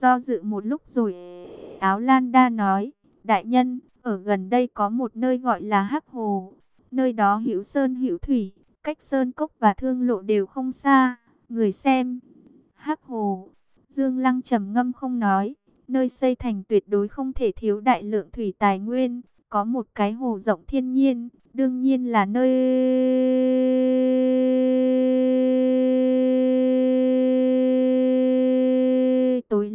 Do dự một lúc rồi, Áo Lan Đa nói, đại nhân, ở gần đây có một nơi gọi là Hắc Hồ. Nơi đó hữu sơn hữu thủy, cách sơn cốc và thương lộ đều không xa. Người xem, Hắc Hồ, Dương Lăng trầm ngâm không nói, nơi xây thành tuyệt đối không thể thiếu đại lượng thủy tài nguyên, có một cái hồ rộng thiên nhiên, đương nhiên là nơi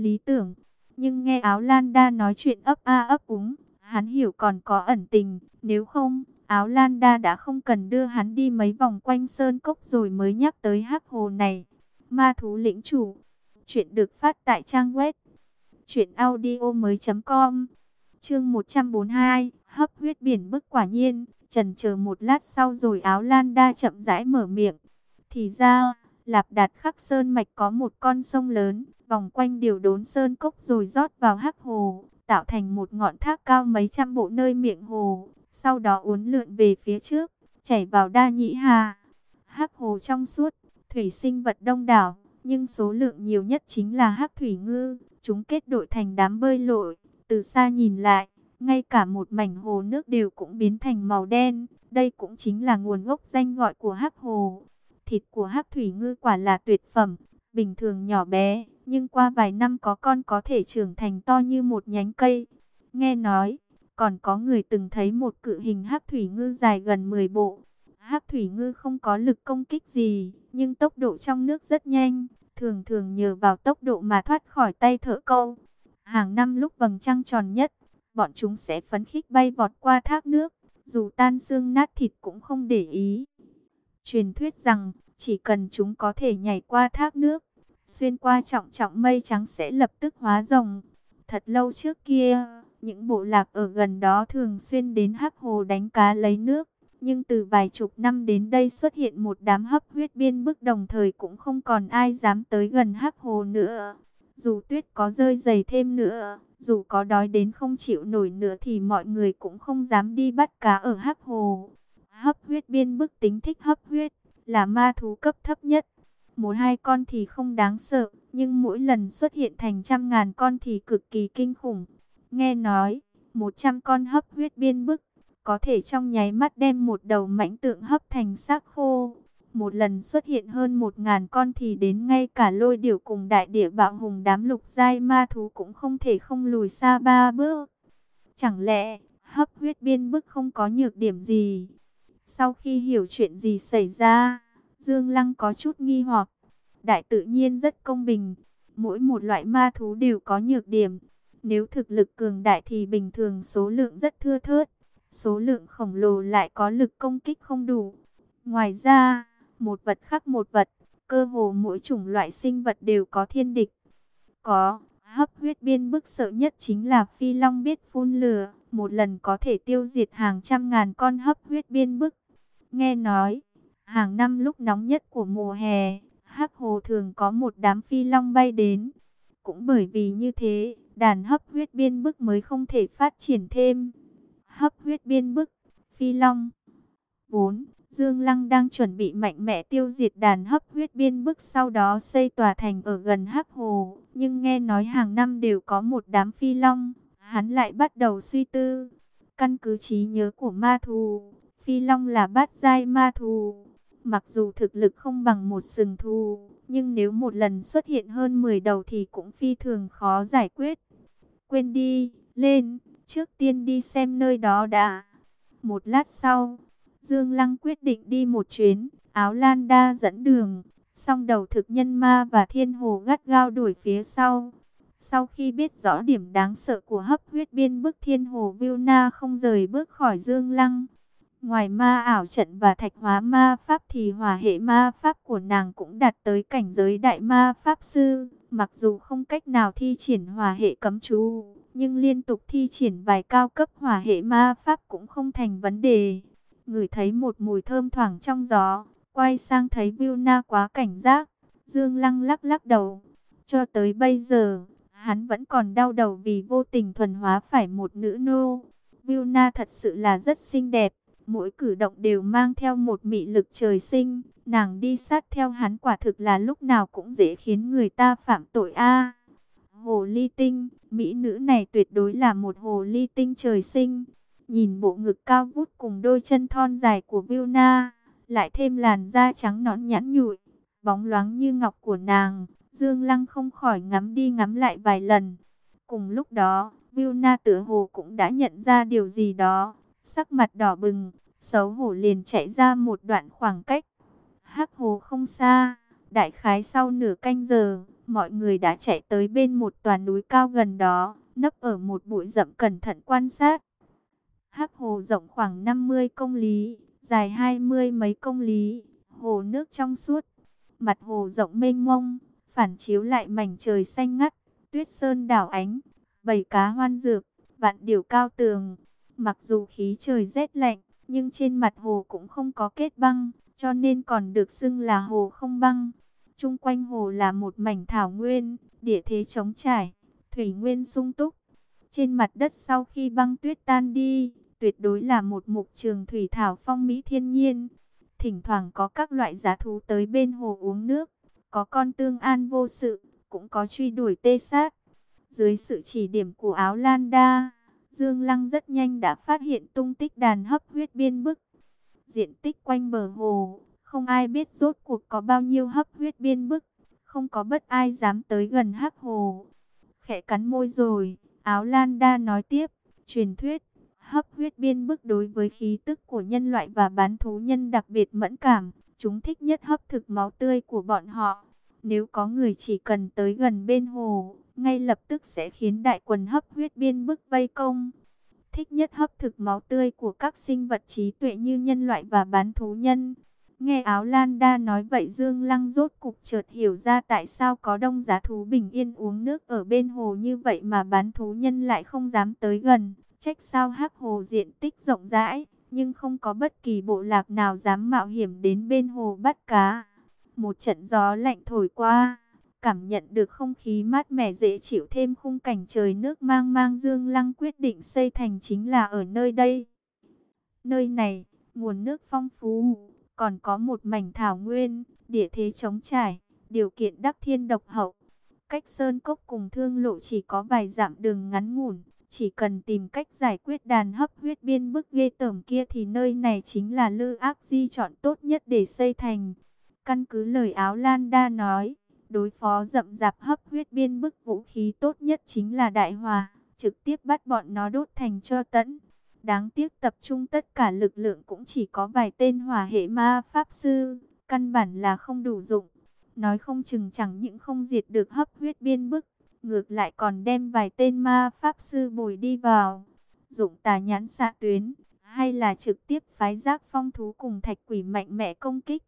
lý tưởng. Nhưng nghe áo Lan Đa nói chuyện ấp a ấp úng, hắn hiểu còn có ẩn tình, nếu không, áo Lan Đa đã không cần đưa hắn đi mấy vòng quanh sơn cốc rồi mới nhắc tới hắc hồ này. Ma thú lĩnh chủ, chuyện được phát tại trang web truyệnaudiomoi.com. Chương 142, hấp huyết biển bức quả nhiên, trần chờ một lát sau rồi áo Lan Đa chậm rãi mở miệng. Thì ra, Lạp Đạt Khắc Sơn mạch có một con sông lớn, vòng quanh điều đốn sơn cốc rồi rót vào hắc hồ, tạo thành một ngọn thác cao mấy trăm bộ nơi miệng hồ, sau đó uốn lượn về phía trước, chảy vào Đa Nhĩ Hà. Hắc hồ trong suốt, thủy sinh vật đông đảo, nhưng số lượng nhiều nhất chính là hắc thủy ngư, chúng kết đội thành đám bơi lội, từ xa nhìn lại, ngay cả một mảnh hồ nước đều cũng biến thành màu đen, đây cũng chính là nguồn gốc danh gọi của hắc hồ. Thịt của hắc thủy ngư quả là tuyệt phẩm, bình thường nhỏ bé, nhưng qua vài năm có con có thể trưởng thành to như một nhánh cây. Nghe nói, còn có người từng thấy một cự hình hắc thủy ngư dài gần 10 bộ. Hắc thủy ngư không có lực công kích gì, nhưng tốc độ trong nước rất nhanh, thường thường nhờ vào tốc độ mà thoát khỏi tay thợ câu. Hàng năm lúc vầng trăng tròn nhất, bọn chúng sẽ phấn khích bay vọt qua thác nước, dù tan xương nát thịt cũng không để ý. Truyền thuyết rằng, chỉ cần chúng có thể nhảy qua thác nước, xuyên qua trọng trọng mây trắng sẽ lập tức hóa rồng. Thật lâu trước kia, những bộ lạc ở gần đó thường xuyên đến hắc hồ đánh cá lấy nước. Nhưng từ vài chục năm đến đây xuất hiện một đám hấp huyết biên bức đồng thời cũng không còn ai dám tới gần hắc hồ nữa. Dù tuyết có rơi dày thêm nữa, dù có đói đến không chịu nổi nữa thì mọi người cũng không dám đi bắt cá ở hắc hồ. Hấp huyết biên bức tính thích hấp huyết, là ma thú cấp thấp nhất. Một hai con thì không đáng sợ, nhưng mỗi lần xuất hiện thành trăm ngàn con thì cực kỳ kinh khủng. Nghe nói, một trăm con hấp huyết biên bức, có thể trong nháy mắt đem một đầu mãnh tượng hấp thành xác khô. Một lần xuất hiện hơn một ngàn con thì đến ngay cả lôi điểu cùng đại địa bạo hùng đám lục giai ma thú cũng không thể không lùi xa ba bước. Chẳng lẽ hấp huyết biên bức không có nhược điểm gì? Sau khi hiểu chuyện gì xảy ra, Dương Lăng có chút nghi hoặc. Đại tự nhiên rất công bình, mỗi một loại ma thú đều có nhược điểm. Nếu thực lực cường đại thì bình thường số lượng rất thưa thớt, số lượng khổng lồ lại có lực công kích không đủ. Ngoài ra, một vật khác một vật, cơ hồ mỗi chủng loại sinh vật đều có thiên địch. Có, hấp huyết biên bức sợ nhất chính là phi long biết phun lửa, một lần có thể tiêu diệt hàng trăm ngàn con hấp huyết biên bức. Nghe nói, hàng năm lúc nóng nhất của mùa hè, hắc hồ thường có một đám phi long bay đến. Cũng bởi vì như thế, đàn hấp huyết biên bức mới không thể phát triển thêm. Hấp huyết biên bức, phi long. 4. Dương Lăng đang chuẩn bị mạnh mẽ tiêu diệt đàn hấp huyết biên bức sau đó xây tòa thành ở gần Hắc Hồ. Nhưng nghe nói hàng năm đều có một đám phi long, hắn lại bắt đầu suy tư. Căn cứ trí nhớ của ma thù, phi long là bát giai ma thù. Mặc dù thực lực không bằng một sừng thù, nhưng nếu một lần xuất hiện hơn 10 đầu thì cũng phi thường khó giải quyết. Quên đi, lên, trước tiên đi xem nơi đó đã. Một lát sau, Dương Lăng quyết định đi một chuyến, áo lan đa dẫn đường, song đầu thực nhân ma và thiên hồ gắt gao đuổi phía sau. Sau khi biết rõ điểm đáng sợ của hấp huyết biên bức thiên hồ Vilna không rời bước khỏi Dương Lăng. Ngoài ma ảo trận và thạch hóa ma pháp thì hỏa hệ ma pháp của nàng cũng đạt tới cảnh giới đại ma pháp sư. Mặc dù không cách nào thi triển hỏa hệ cấm chú, nhưng liên tục thi triển vài cao cấp hỏa hệ ma pháp cũng không thành vấn đề. Người thấy một mùi thơm thoảng trong gió, quay sang thấy Vilna quá cảnh giác. Dương Lăng lắc lắc đầu. Cho tới bây giờ, hắn vẫn còn đau đầu vì vô tình thuần hóa phải một nữ nô. Vilna thật sự là rất xinh đẹp, mỗi cử động đều mang theo một mị lực trời sinh. Nàng đi sát theo hắn quả thực là lúc nào cũng dễ khiến người ta phạm tội a. hồ ly tinh, mỹ nữ này tuyệt đối là một hồ ly tinh trời sinh. Nhìn bộ ngực cao vút cùng đôi chân thon dài của Vilna, lại thêm làn da trắng nõn nhẵn nhụi, bóng loáng như ngọc của nàng, Dương Lăng không khỏi ngắm đi ngắm lại vài lần. Cùng lúc đó, Vilna tử hồ cũng đã nhận ra điều gì đó, sắc mặt đỏ bừng, xấu hổ liền chạy ra một đoạn khoảng cách. Hắc hồ không xa, đại khái sau nửa canh giờ, mọi người đã chạy tới bên một tòa núi cao gần đó, nấp ở một bụi rậm cẩn thận quan sát. Hắc hồ rộng khoảng 50 công lý, dài hai mươi mấy công lý, hồ nước trong suốt, mặt hồ rộng mênh mông, phản chiếu lại mảnh trời xanh ngắt, tuyết sơn đảo ánh, bầy cá hoan dược, vạn điều cao tường. Mặc dù khí trời rét lạnh, nhưng trên mặt hồ cũng không có kết băng, cho nên còn được xưng là hồ không băng. Trung quanh hồ là một mảnh thảo nguyên, địa thế trống trải, thủy nguyên sung túc. Trên mặt đất sau khi băng tuyết tan đi, tuyệt đối là một mục trường thủy thảo phong mỹ thiên nhiên. Thỉnh thoảng có các loại giá thú tới bên hồ uống nước, có con tương an vô sự, cũng có truy đuổi tê sát. Dưới sự chỉ điểm của áo lan đa, Dương Lăng rất nhanh đã phát hiện tung tích đàn hấp huyết biên bức. Diện tích quanh bờ hồ, không ai biết rốt cuộc có bao nhiêu hấp huyết biên bức, không có bất ai dám tới gần hắc hồ. Khẽ cắn môi rồi, áo lan đa nói tiếp, truyền thuyết, hấp huyết biên bức đối với khí tức của nhân loại và bán thú nhân đặc biệt mẫn cảm, chúng thích nhất hấp thực máu tươi của bọn họ. Nếu có người chỉ cần tới gần bên hồ, ngay lập tức sẽ khiến đại quần hấp huyết biên bức vây công. Thích nhất hấp thực máu tươi của các sinh vật trí tuệ như nhân loại và bán thú nhân. Nghe áo Lan Đa nói vậy Dương Lăng rốt cục chợt hiểu ra tại sao có đông giá thú bình yên uống nước ở bên hồ như vậy mà bán thú nhân lại không dám tới gần. Trách sao hắc hồ diện tích rộng rãi, nhưng không có bất kỳ bộ lạc nào dám mạo hiểm đến bên hồ bắt cá. Một trận gió lạnh thổi qua, cảm nhận được không khí mát mẻ dễ chịu thêm khung cảnh trời nước mang mang Dương Lăng quyết định xây thành chính là ở nơi đây. Nơi này, nguồn nước phong phú còn có một mảnh thảo nguyên, địa thế trống trải, điều kiện đắc thiên độc hậu. Cách sơn cốc cùng thương lộ chỉ có vài dặm đường ngắn ngủn, chỉ cần tìm cách giải quyết đàn hấp huyết biên bức ghê tởm kia thì nơi này chính là lư ác di chọn tốt nhất để xây thành. Căn cứ lời áo Lan Đa nói, đối phó rậm rạp hấp huyết biên bức vũ khí tốt nhất chính là đại hòa, trực tiếp bắt bọn nó đốt thành cho tẫn. Đáng tiếc tập trung tất cả lực lượng cũng chỉ có vài tên hỏa hệ ma pháp sư, căn bản là không đủ dụng. Nói không chừng chẳng những không diệt được hấp huyết biên bức, ngược lại còn đem vài tên ma pháp sư bồi đi vào. Dụng tà nhãn xạ tuyến, hay là trực tiếp phái giác phong thú cùng thạch quỷ mạnh mẽ công kích.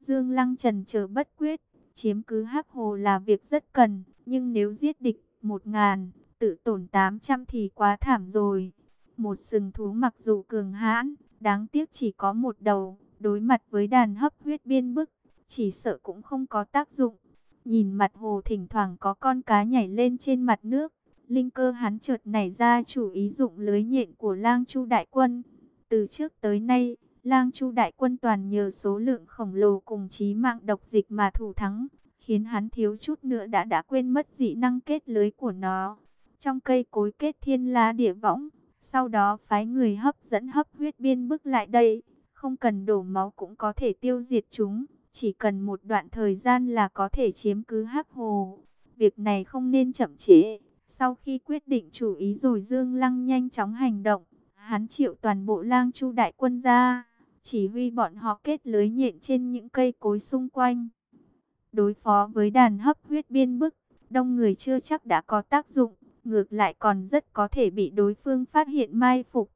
Dương Lăng trần chờ bất quyết, chiếm cứ hắc hồ là việc rất cần, nhưng nếu giết địch một ngàn, tự tổn tám trăm thì quá thảm rồi. Một sừng thú mặc dù cường hãn, đáng tiếc chỉ có một đầu, đối mặt với đàn hấp huyết biên bức, chỉ sợ cũng không có tác dụng. Nhìn mặt hồ thỉnh thoảng có con cá nhảy lên trên mặt nước, linh cơ hắn chợt nảy ra chủ ý dụng lưới nhện của lang chu đại quân. Từ trước tới nay, lang chu đại quân toàn nhờ số lượng khổng lồ cùng trí mạng độc dịch mà thủ thắng, khiến hắn thiếu chút nữa đã đã quên mất dị năng kết lưới của nó. Trong cây cối kết thiên la địa võng, sau đó phái người hấp dẫn hấp huyết biên bức lại đây, không cần đổ máu cũng có thể tiêu diệt chúng, chỉ cần một đoạn thời gian là có thể chiếm cứ hắc hồ. Việc này không nên chậm trễ. Sau khi quyết định chủ ý rồi Dương Lăng nhanh chóng hành động, hắn triệu toàn bộ lang chu đại quân ra, chỉ huy bọn họ kết lưới nhện trên những cây cối xung quanh. Đối phó với đàn hấp huyết biên bức, đông người chưa chắc đã có tác dụng ngược lại còn rất có thể bị đối phương phát hiện mai phục.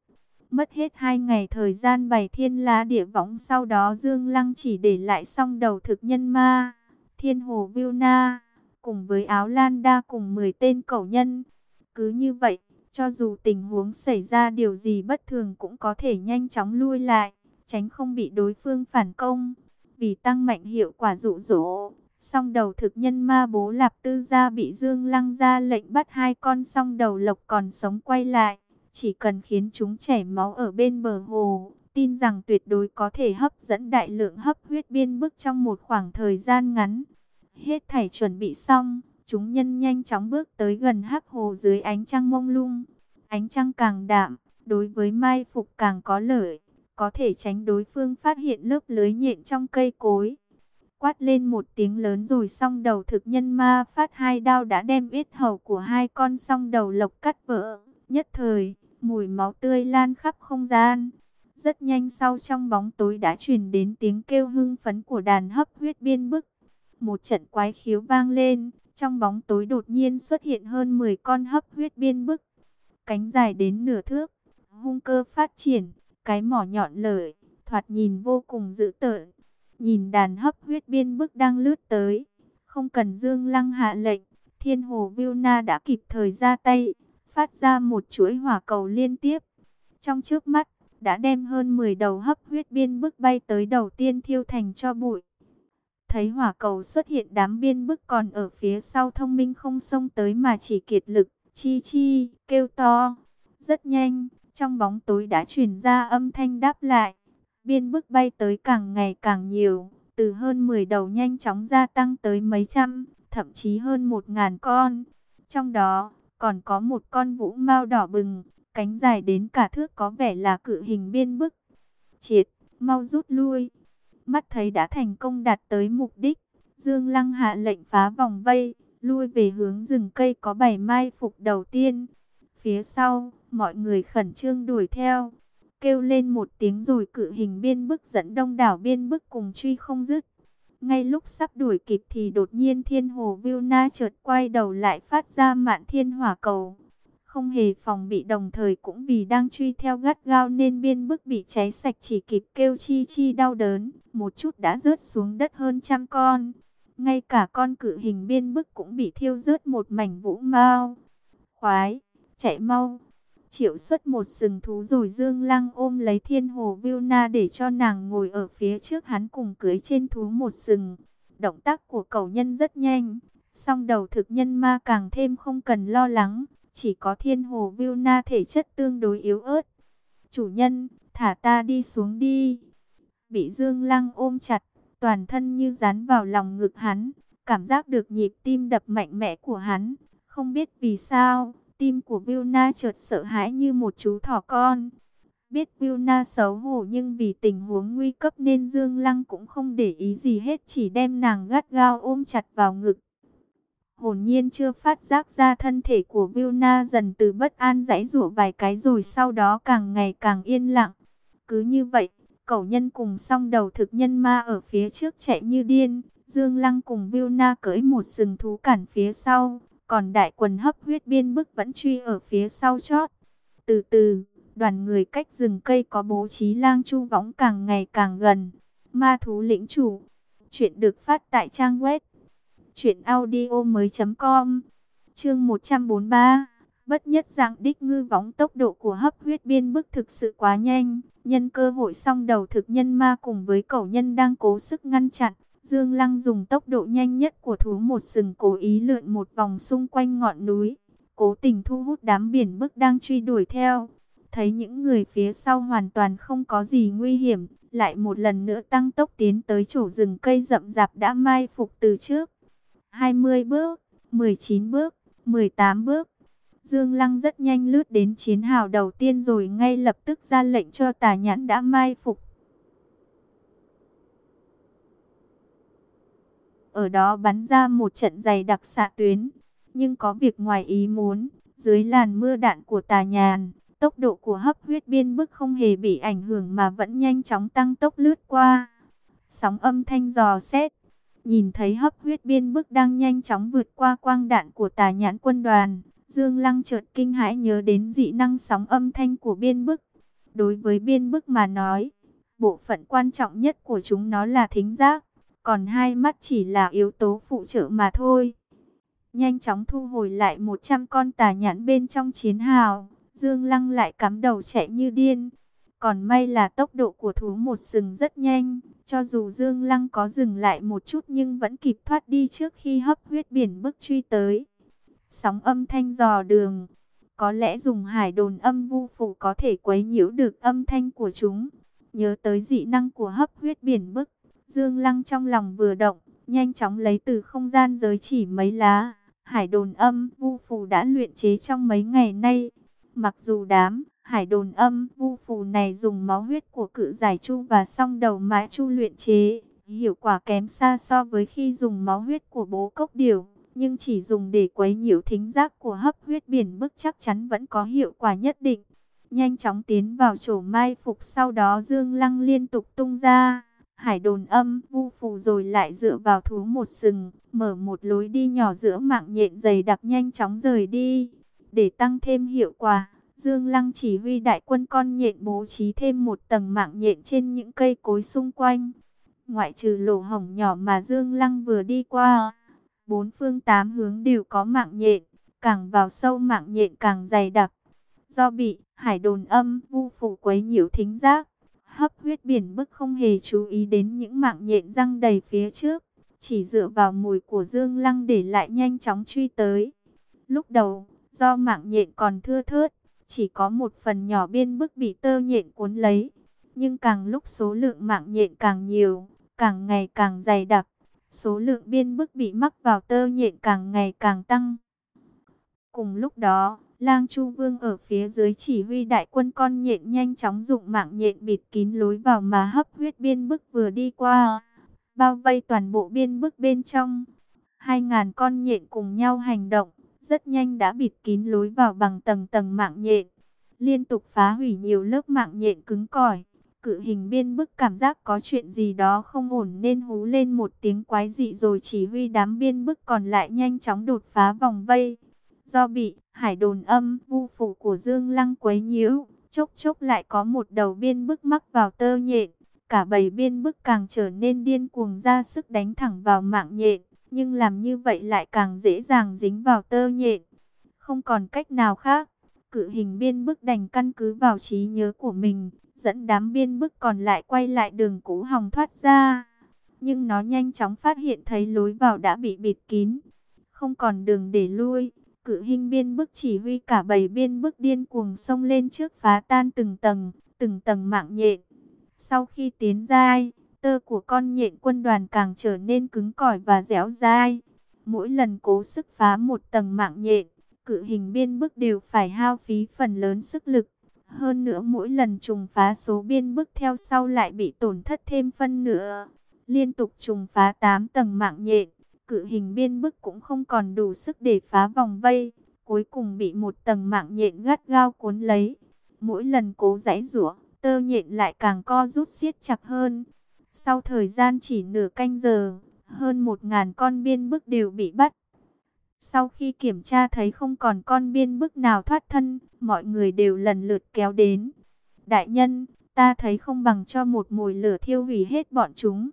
Mất hết hai ngày thời gian bày thiên lá địa võng sau đó Dương Lăng chỉ để lại xong đầu thực nhân ma, thiên hồ Vilna, cùng với áo lan đa cùng 10 tên cẩu nhân. Cứ như vậy, cho dù tình huống xảy ra điều gì bất thường cũng có thể nhanh chóng lui lại, tránh không bị đối phương phản công. Vì tăng mạnh hiệu quả dụ dỗ, Song đầu thực nhân ma bố lạp tư gia bị Dương Lăng ra lệnh bắt hai con song đầu lộc còn sống quay lại. Chỉ cần khiến chúng chảy máu ở bên bờ hồ, tin rằng tuyệt đối có thể hấp dẫn đại lượng hấp huyết biên bức trong một khoảng thời gian ngắn. Hết thảy chuẩn bị xong, Chúng nhân nhanh chóng bước tới gần hắc hồ dưới ánh trăng mông lung. Ánh trăng càng đạm, đối với mai phục càng có lợi, có thể tránh đối phương phát hiện lớp lưới nhện trong cây cối. Quát lên một tiếng lớn rồi song đầu thực nhân ma phát hai đao đã đem yết hầu của hai con song đầu lộc cắt vỡ. Nhất thời, mùi máu tươi lan khắp không gian. Rất nhanh sau trong bóng tối đã truyền đến tiếng kêu hưng phấn của đàn hấp huyết biên bức. Một trận quái khiếu vang lên, trong bóng tối đột nhiên xuất hiện hơn 10 con hấp huyết biên bức. Cánh dài đến nửa thước, hung cơ phát triển, cái mỏ nhọn lợi, thoạt nhìn vô cùng dữ tợn. Nhìn đàn hấp huyết biên bức đang lướt tới, không cần Dương Lăng hạ lệnh, Thiên Hồ Vilna đã kịp thời ra tay, phát ra một chuỗi hỏa cầu liên tiếp. Trong trước mắt, đã đem hơn 10 đầu hấp huyết biên bức bay tới đầu tiên thiêu thành cho bụi. Thấy hỏa cầu xuất hiện đám biên bức còn ở phía sau thông minh không xông tới mà chỉ kiệt lực, chi chi, kêu to. Rất nhanh, trong bóng tối đã truyền ra âm thanh đáp lại. Biên bức bay tới càng ngày càng nhiều, từ hơn 10 đầu nhanh chóng gia tăng tới mấy trăm, thậm chí hơn một ngàn con. Trong đó, còn có một con vũ mao đỏ bừng, cánh dài đến cả thước có vẻ là cự hình biên bức. Triệt, mau rút lui. Mắt thấy đã thành công đạt tới mục đích, Dương Lăng hạ lệnh phá vòng vây, lui về hướng rừng cây có bảy mai phục đầu tiên. Phía sau, mọi người khẩn trương đuổi theo, kêu lên một tiếng rồi cự hình biên bức dẫn đông đảo biên bức cùng truy không dứt. Ngay lúc sắp đuổi kịp thì đột nhiên thiên hồ Vilna chợt quay đầu lại phát ra mạn thiên hỏa cầu. Không hề phòng bị đồng thời cũng vì đang truy theo gắt gao nên biên bức bị cháy sạch chỉ kịp kêu chi chi đau đớn. Một chút đã rớt xuống đất hơn trăm con. Ngay cả con cự hình biên bức cũng bị thiêu rớt một mảnh vũ mau. Khoái, chạy mau. Triệu xuất một sừng thú rồi Dương Lăng ôm lấy thiên hồ Vilna để cho nàng ngồi ở phía trước hắn cùng cưới trên thú một sừng. Động tác của cầu nhân rất nhanh, song đầu thực nhân ma càng thêm không cần lo lắng, chỉ có thiên hồ Vilna thể chất tương đối yếu ớt. Chủ nhân, thả ta đi xuống đi. Bị Dương Lăng ôm chặt, toàn thân như dán vào lòng ngực hắn, cảm giác được nhịp tim đập mạnh mẽ của hắn. Không biết vì sao, Tim của Vilna chợt sợ hãi như một chú thỏ con. Biết Vilna xấu hổ nhưng vì tình huống nguy cấp nên Dương Lăng cũng không để ý gì hết chỉ đem nàng gắt gao ôm chặt vào ngực. Hồn nhiên chưa phát giác ra thân thể của Vilna dần từ bất an giãy rủa vài cái rồi sau đó càng ngày càng yên lặng. Cứ như vậy, cẩu nhân cùng song đầu thực nhân ma ở phía trước chạy như điên. Dương Lăng cùng Vilna cưỡi một sừng thú cản phía sau. Còn đại quần hấp huyết biên bức vẫn truy ở phía sau chót. Từ từ, đoàn người cách rừng cây có bố trí lang chu võng càng ngày càng gần. Ma thú lĩnh chủ. Chuyện được phát tại trang web. Chuyện audio mới com. Chương 143. Bất nhất dạng đích ngư võng tốc độ của hấp huyết biên bức thực sự quá nhanh. Nhân cơ hội song đầu thực nhân ma cùng với cẩu nhân đang cố sức ngăn chặn. Dương Lăng dùng tốc độ nhanh nhất của thú một sừng cố ý lượn một vòng xung quanh ngọn núi, cố tình thu hút đám biển bức đang truy đuổi theo. Thấy những người phía sau hoàn toàn không có gì nguy hiểm, lại một lần nữa tăng tốc tiến tới chỗ rừng cây rậm rạp đã mai phục từ trước. 20 bước, 19 bước, 18 bước. Dương Lăng rất nhanh lướt đến chiến hào đầu tiên rồi ngay lập tức ra lệnh cho tà nhãn đã mai phục ở đó bắn ra một trận dày đặc xạ tuyến. Nhưng có việc ngoài ý muốn, dưới làn mưa đạn của tà nhàn, tốc độ của hấp huyết biên bức không hề bị ảnh hưởng mà vẫn nhanh chóng tăng tốc lướt qua. Sóng âm thanh dò xét, nhìn thấy hấp huyết biên bức đang nhanh chóng vượt qua quang đạn của tà nhãn quân đoàn. Dương Lăng chợt kinh hãi nhớ đến dị năng sóng âm thanh của biên bức. Đối với biên bức mà nói, bộ phận quan trọng nhất của chúng nó là thính giác còn hai mắt chỉ là yếu tố phụ trợ mà thôi. Nhanh chóng thu hồi lại 100 con tà nhãn bên trong chiến hào, Dương Lăng lại cắm đầu chạy như điên. Còn may là tốc độ của thú một sừng rất nhanh, cho dù Dương Lăng có dừng lại một chút nhưng vẫn kịp thoát đi trước khi hấp huyết biển bức truy tới. Sóng âm thanh dò đường, có lẽ dùng hải đồn âm vu phủ có thể quấy nhiễu được âm thanh của chúng. Nhớ tới dị năng của hấp huyết biển bức, Dương Lăng trong lòng vừa động, nhanh chóng lấy từ không gian giới chỉ mấy lá, hải đồn âm vu phù đã luyện chế trong mấy ngày nay. Mặc dù đám hải đồn âm vu phù này dùng máu huyết của cự giải chu và song đầu mã chu luyện chế, hiệu quả kém xa so với khi dùng máu huyết của bố cốc điểu, nhưng chỉ dùng để quấy nhiễu thính giác của hấp huyết biển bức chắc chắn vẫn có hiệu quả nhất định. Nhanh chóng tiến vào chỗ mai phục sau đó Dương Lăng liên tục tung ra. Hải đồn âm vu phù rồi lại dựa vào thú một sừng, mở một lối đi nhỏ giữa mạng nhện dày đặc nhanh chóng rời đi. Để tăng thêm hiệu quả, Dương Lăng chỉ huy đại quân con nhện bố trí thêm một tầng mạng nhện trên những cây cối xung quanh. Ngoại trừ lỗ hổng nhỏ mà Dương Lăng vừa đi qua, bốn phương tám hướng đều có mạng nhện, càng vào sâu mạng nhện càng dày đặc. Do bị hải đồn âm vu phủ quấy nhiễu thính giác, hấp huyết biển bức không hề chú ý đến những mạng nhện răng đầy phía trước, chỉ dựa vào mùi của Dương Lăng để lại nhanh chóng truy tới. Lúc đầu, do mạng nhện còn thưa thớt, chỉ có một phần nhỏ biên bức bị tơ nhện cuốn lấy, nhưng càng lúc số lượng mạng nhện càng nhiều, càng ngày càng dày đặc, số lượng biên bức bị mắc vào tơ nhện càng ngày càng tăng. Cùng lúc đó, Lang Chu Vương ở phía dưới chỉ huy đại quân con nhện nhanh chóng dụng mạng nhện bịt kín lối vào mà hấp huyết biên bức vừa đi qua, bao vây toàn bộ biên bức bên trong. Hai ngàn con nhện cùng nhau hành động, rất nhanh đã bịt kín lối vào bằng tầng tầng mạng nhện, liên tục phá hủy nhiều lớp mạng nhện cứng cỏi. Cự hình biên bức cảm giác có chuyện gì đó không ổn nên hú lên một tiếng quái dị rồi chỉ huy đám biên bức còn lại nhanh chóng đột phá vòng vây. Do bị hải đồn âm vu phủ của Dương Lăng quấy nhiễu, chốc chốc lại có một đầu biên bức mắc vào tơ nhện. Cả bầy biên bức càng trở nên điên cuồng ra sức đánh thẳng vào mạng nhện, nhưng làm như vậy lại càng dễ dàng dính vào tơ nhện. Không còn cách nào khác, cự hình biên bức đành căn cứ vào trí nhớ của mình, dẫn đám biên bức còn lại quay lại đường cũ hòng thoát ra. Nhưng nó nhanh chóng phát hiện thấy lối vào đã bị bịt kín, không còn đường để lui cự hình biên bức chỉ huy cả bảy biên bức điên cuồng xông lên trước phá tan từng tầng, từng tầng mạng nhện. Sau khi tiến dai, tơ của con nhện quân đoàn càng trở nên cứng cỏi và dẻo dai. Mỗi lần cố sức phá một tầng mạng nhện, cự hình biên bức đều phải hao phí phần lớn sức lực. Hơn nữa mỗi lần trùng phá số biên bức theo sau lại bị tổn thất thêm phân nữa. Liên tục trùng phá 8 tầng mạng nhện cự hình biên bức cũng không còn đủ sức để phá vòng vây, cuối cùng bị một tầng mạng nhện gắt gao cuốn lấy. Mỗi lần cố giãy rủa, tơ nhện lại càng co rút siết chặt hơn. Sau thời gian chỉ nửa canh giờ, hơn một ngàn con biên bức đều bị bắt. Sau khi kiểm tra thấy không còn con biên bức nào thoát thân, mọi người đều lần lượt kéo đến. Đại nhân, ta thấy không bằng cho một mùi lửa thiêu hủy hết bọn chúng.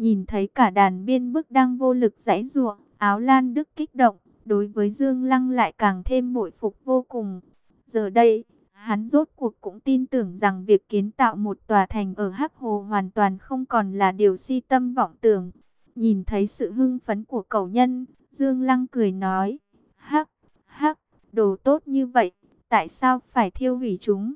Nhìn thấy cả đàn biên bức đang vô lực giãy giụa, áo lan đức kích động, đối với Dương Lăng lại càng thêm bội phục vô cùng. Giờ đây, hắn rốt cuộc cũng tin tưởng rằng việc kiến tạo một tòa thành ở Hắc Hồ hoàn toàn không còn là điều si tâm vọng tưởng. Nhìn thấy sự hưng phấn của cầu nhân, Dương Lăng cười nói, Hắc, Hắc, đồ tốt như vậy, tại sao phải thiêu hủy chúng?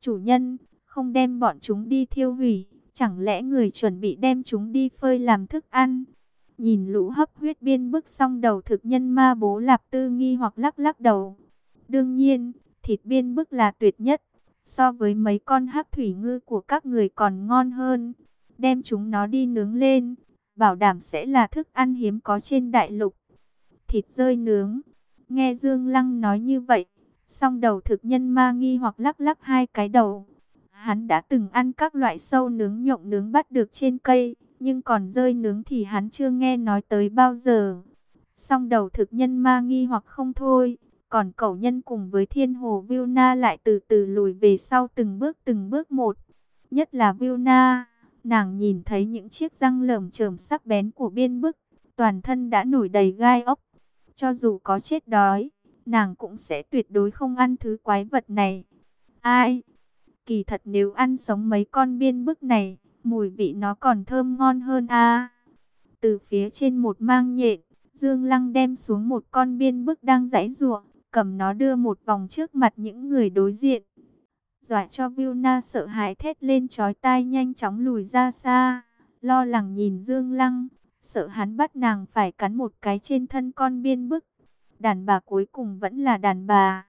Chủ nhân, không đem bọn chúng đi thiêu hủy, Chẳng lẽ người chuẩn bị đem chúng đi phơi làm thức ăn? Nhìn lũ hấp huyết biên bức xong đầu thực nhân ma bố lạp tư nghi hoặc lắc lắc đầu. Đương nhiên, thịt biên bức là tuyệt nhất. So với mấy con hắc thủy ngư của các người còn ngon hơn. Đem chúng nó đi nướng lên. Bảo đảm sẽ là thức ăn hiếm có trên đại lục. Thịt rơi nướng. Nghe Dương Lăng nói như vậy. Xong đầu thực nhân ma nghi hoặc lắc lắc hai cái đầu. Hắn đã từng ăn các loại sâu nướng nhộng nướng bắt được trên cây, nhưng còn rơi nướng thì hắn chưa nghe nói tới bao giờ. Song đầu thực nhân ma nghi hoặc không thôi, còn cẩu nhân cùng với thiên hồ Vilna lại từ từ lùi về sau từng bước từng bước một. Nhất là Vilna, nàng nhìn thấy những chiếc răng lởm chởm sắc bén của biên bức, toàn thân đã nổi đầy gai ốc. Cho dù có chết đói, nàng cũng sẽ tuyệt đối không ăn thứ quái vật này. Ai? Kỳ thật nếu ăn sống mấy con biên bức này, mùi vị nó còn thơm ngon hơn a. Từ phía trên một mang nhện, Dương Lăng đem xuống một con biên bức đang giãy giụa, cầm nó đưa một vòng trước mặt những người đối diện. Dọa cho Vilna sợ hãi thét lên chói tai nhanh chóng lùi ra xa, lo lắng nhìn Dương Lăng, sợ hắn bắt nàng phải cắn một cái trên thân con biên bức. Đàn bà cuối cùng vẫn là đàn bà.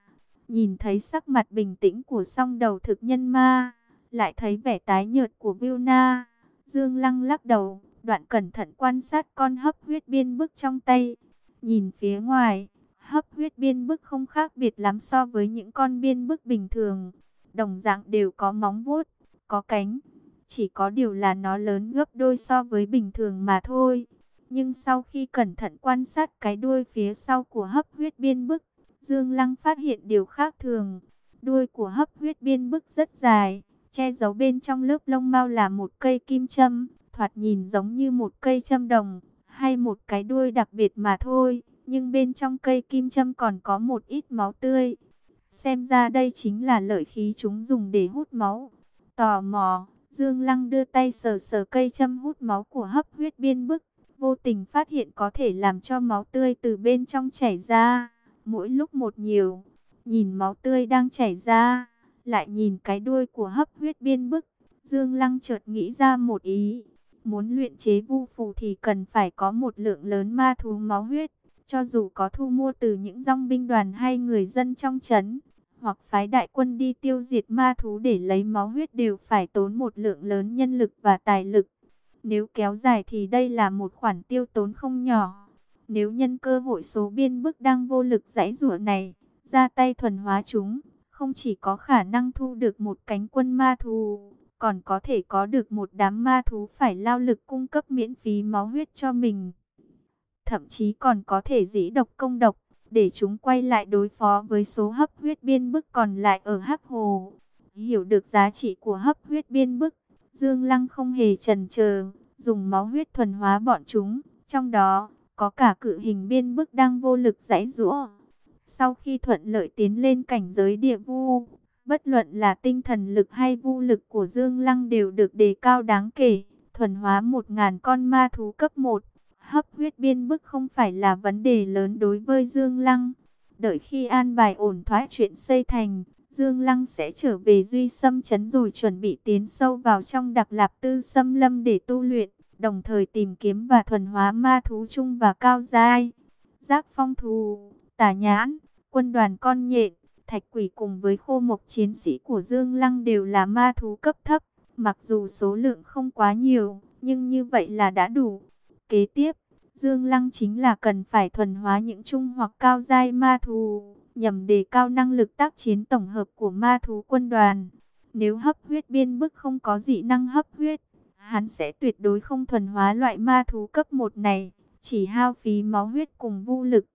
Nhìn thấy sắc mặt bình tĩnh của song đầu thực nhân ma, lại thấy vẻ tái nhợt của Vilna. Dương Lăng lắc đầu, đoạn cẩn thận quan sát con hấp huyết biên bức trong tay. Nhìn phía ngoài, hấp huyết biên bức không khác biệt lắm so với những con biên bức bình thường. Đồng dạng đều có móng vuốt, có cánh. Chỉ có điều là nó lớn gấp đôi so với bình thường mà thôi. Nhưng sau khi cẩn thận quan sát cái đuôi phía sau của hấp huyết biên bức, Dương Lăng phát hiện điều khác thường. Đuôi của hấp huyết biên bức rất dài, che giấu bên trong lớp lông mao là một cây kim châm, thoạt nhìn giống như một cây châm đồng, hay một cái đuôi đặc biệt mà thôi. Nhưng bên trong cây kim châm còn có một ít máu tươi. Xem ra đây chính là lợi khí chúng dùng để hút máu. Tò mò, Dương Lăng đưa tay sờ sờ cây châm hút máu của hấp huyết biên bức. Vô tình phát hiện có thể làm cho máu tươi từ bên trong chảy ra. Mỗi lúc một nhiều. Nhìn máu tươi đang chảy ra. Lại nhìn cái đuôi của hấp huyết biên bức. Dương Lăng chợt nghĩ ra một ý. Muốn luyện chế vu phù thì cần phải có một lượng lớn ma thú máu huyết. Cho dù có thu mua từ những dòng binh đoàn hay người dân trong trấn, hoặc phái đại quân đi tiêu diệt ma thú để lấy máu huyết đều phải tốn một lượng lớn nhân lực và tài lực. Nếu kéo dài thì đây là một khoản tiêu tốn không nhỏ. Nếu nhân cơ hội số biên bức đang vô lực giải rủa này, ra tay thuần hóa chúng, không chỉ có khả năng thu được một cánh quân ma thú, còn có thể có được một đám ma thú phải lao lực cung cấp miễn phí máu huyết cho mình. Thậm chí còn có thể dĩ độc công độc, để chúng quay lại đối phó với số hấp huyết biên bức còn lại ở Hắc Hồ. Hiểu được giá trị của hấp huyết biên bức, Dương Lăng không hề chần chờ, dùng máu huyết thuần hóa bọn chúng, trong đó có cả cự hình biên bức đang vô lực giải giụa. Sau khi thuận lợi tiến lên cảnh giới địa vu, bất luận là tinh thần lực hay vu lực của Dương Lăng đều được đề cao đáng kể, thuần hóa một ngàn con ma thú cấp 1 hấp huyết biên bức không phải là vấn đề lớn đối với Dương Lăng. Đợi khi an bài ổn thỏa chuyện xây thành, Dương Lăng sẽ trở về Duy Sâm Trấn rồi chuẩn bị tiến sâu vào trong đặc lạp tư xâm lâm để tu luyện, đồng thời tìm kiếm và thuần hóa ma thú chung và cao giai. Giác phong thù, tả nhãn, quân đoàn con nhện, thạch quỷ cùng với khô mộc chiến sĩ của Dương Lăng đều là ma thú cấp thấp. Mặc dù số lượng không quá nhiều, nhưng như vậy là đã đủ. Kế tiếp, Dương Lăng chính là cần phải thuần hóa những trung hoặc cao giai ma thú, nhằm đề cao năng lực tác chiến tổng hợp của ma thú quân đoàn. Nếu hấp huyết biên bức không có dị năng hấp huyết, hắn sẽ tuyệt đối không thuần hóa loại ma thú cấp 1 này, chỉ hao phí máu huyết cùng vô lực.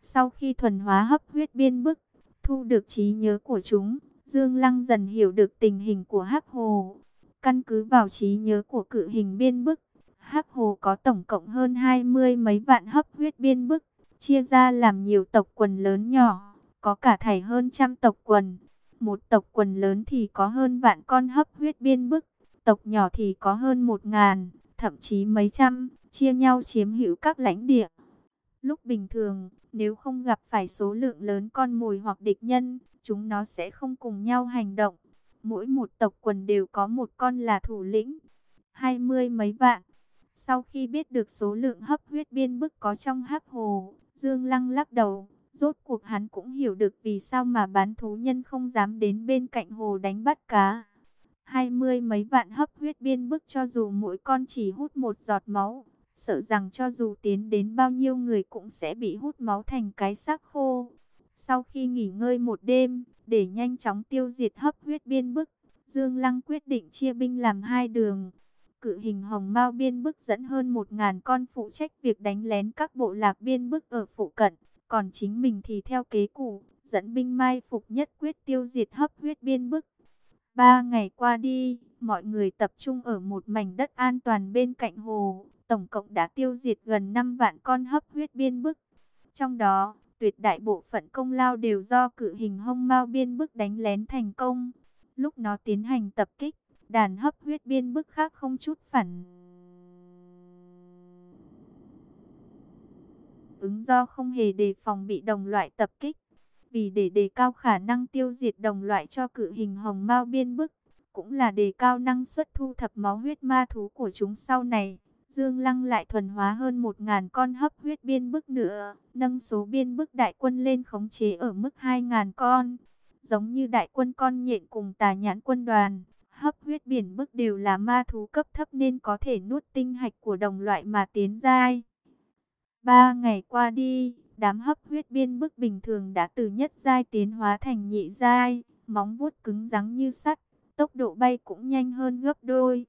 Sau khi thuần hóa hấp huyết biên bức, thu được trí nhớ của chúng, Dương Lăng dần hiểu được tình hình của Hắc Hồ. Căn cứ vào trí nhớ của cự hình biên bức, Hắc Hồ có tổng cộng hơn hai mươi mấy vạn hấp huyết biên bức, chia ra làm nhiều tộc quần lớn nhỏ, có cả thảy hơn trăm tộc quần. Một tộc quần lớn thì có hơn vạn con hấp huyết biên bức, tộc nhỏ thì có hơn một ngàn, thậm chí mấy trăm, chia nhau chiếm hữu các lãnh địa. Lúc bình thường, nếu không gặp phải số lượng lớn con mồi hoặc địch nhân, chúng nó sẽ không cùng nhau hành động. Mỗi một tộc quần đều có một con là thủ lĩnh, hai mươi mấy vạn. Sau khi biết được số lượng hấp huyết biên bức có trong hắc hồ, Dương Lăng lắc đầu. Rốt cuộc hắn cũng hiểu được vì sao mà bán thú nhân không dám đến bên cạnh hồ đánh bắt cá. Hai mươi mấy vạn hấp huyết biên bức cho dù mỗi con chỉ hút một giọt máu. Sợ rằng cho dù tiến đến bao nhiêu người cũng sẽ bị hút máu thành cái xác khô. Sau khi nghỉ ngơi một đêm, để nhanh chóng tiêu diệt hấp huyết biên bức, Dương Lăng quyết định chia binh làm hai đường cự hình hồng mao biên bức dẫn hơn một ngàn con phụ trách việc đánh lén các bộ lạc biên bức ở phụ cận. Còn chính mình thì theo kế củ, dẫn binh mai phục nhất quyết tiêu diệt hấp huyết biên bức. Ba ngày qua đi, mọi người tập trung ở một mảnh đất an toàn bên cạnh hồ. Tổng cộng đã tiêu diệt gần 5 vạn con hấp huyết biên bức. Trong đó, tuyệt đại bộ phận công lao đều do cự hình hông mao biên bức đánh lén thành công. Lúc nó tiến hành tập kích, Đàn hấp huyết biên bức khác không chút phản. Ứng do không hề đề phòng bị đồng loại tập kích. Vì để đề cao khả năng tiêu diệt đồng loại cho cự hình hồng mao biên bức, cũng là đề cao năng suất thu thập máu huyết ma thú của chúng sau này. Dương Lăng lại thuần hóa hơn 1.000 con hấp huyết biên bức nữa, nâng số biên bức đại quân lên khống chế ở mức 2.000 con. Giống như đại quân con nhện cùng tà nhãn quân đoàn, hấp huyết biển bức đều là ma thú cấp thấp nên có thể nuốt tinh hạch của đồng loại mà tiến giai. Ba ngày qua đi, đám hấp huyết biên bức bình thường đã từ nhất giai tiến hóa thành nhị giai, móng vuốt cứng rắn như sắt, tốc độ bay cũng nhanh hơn gấp đôi.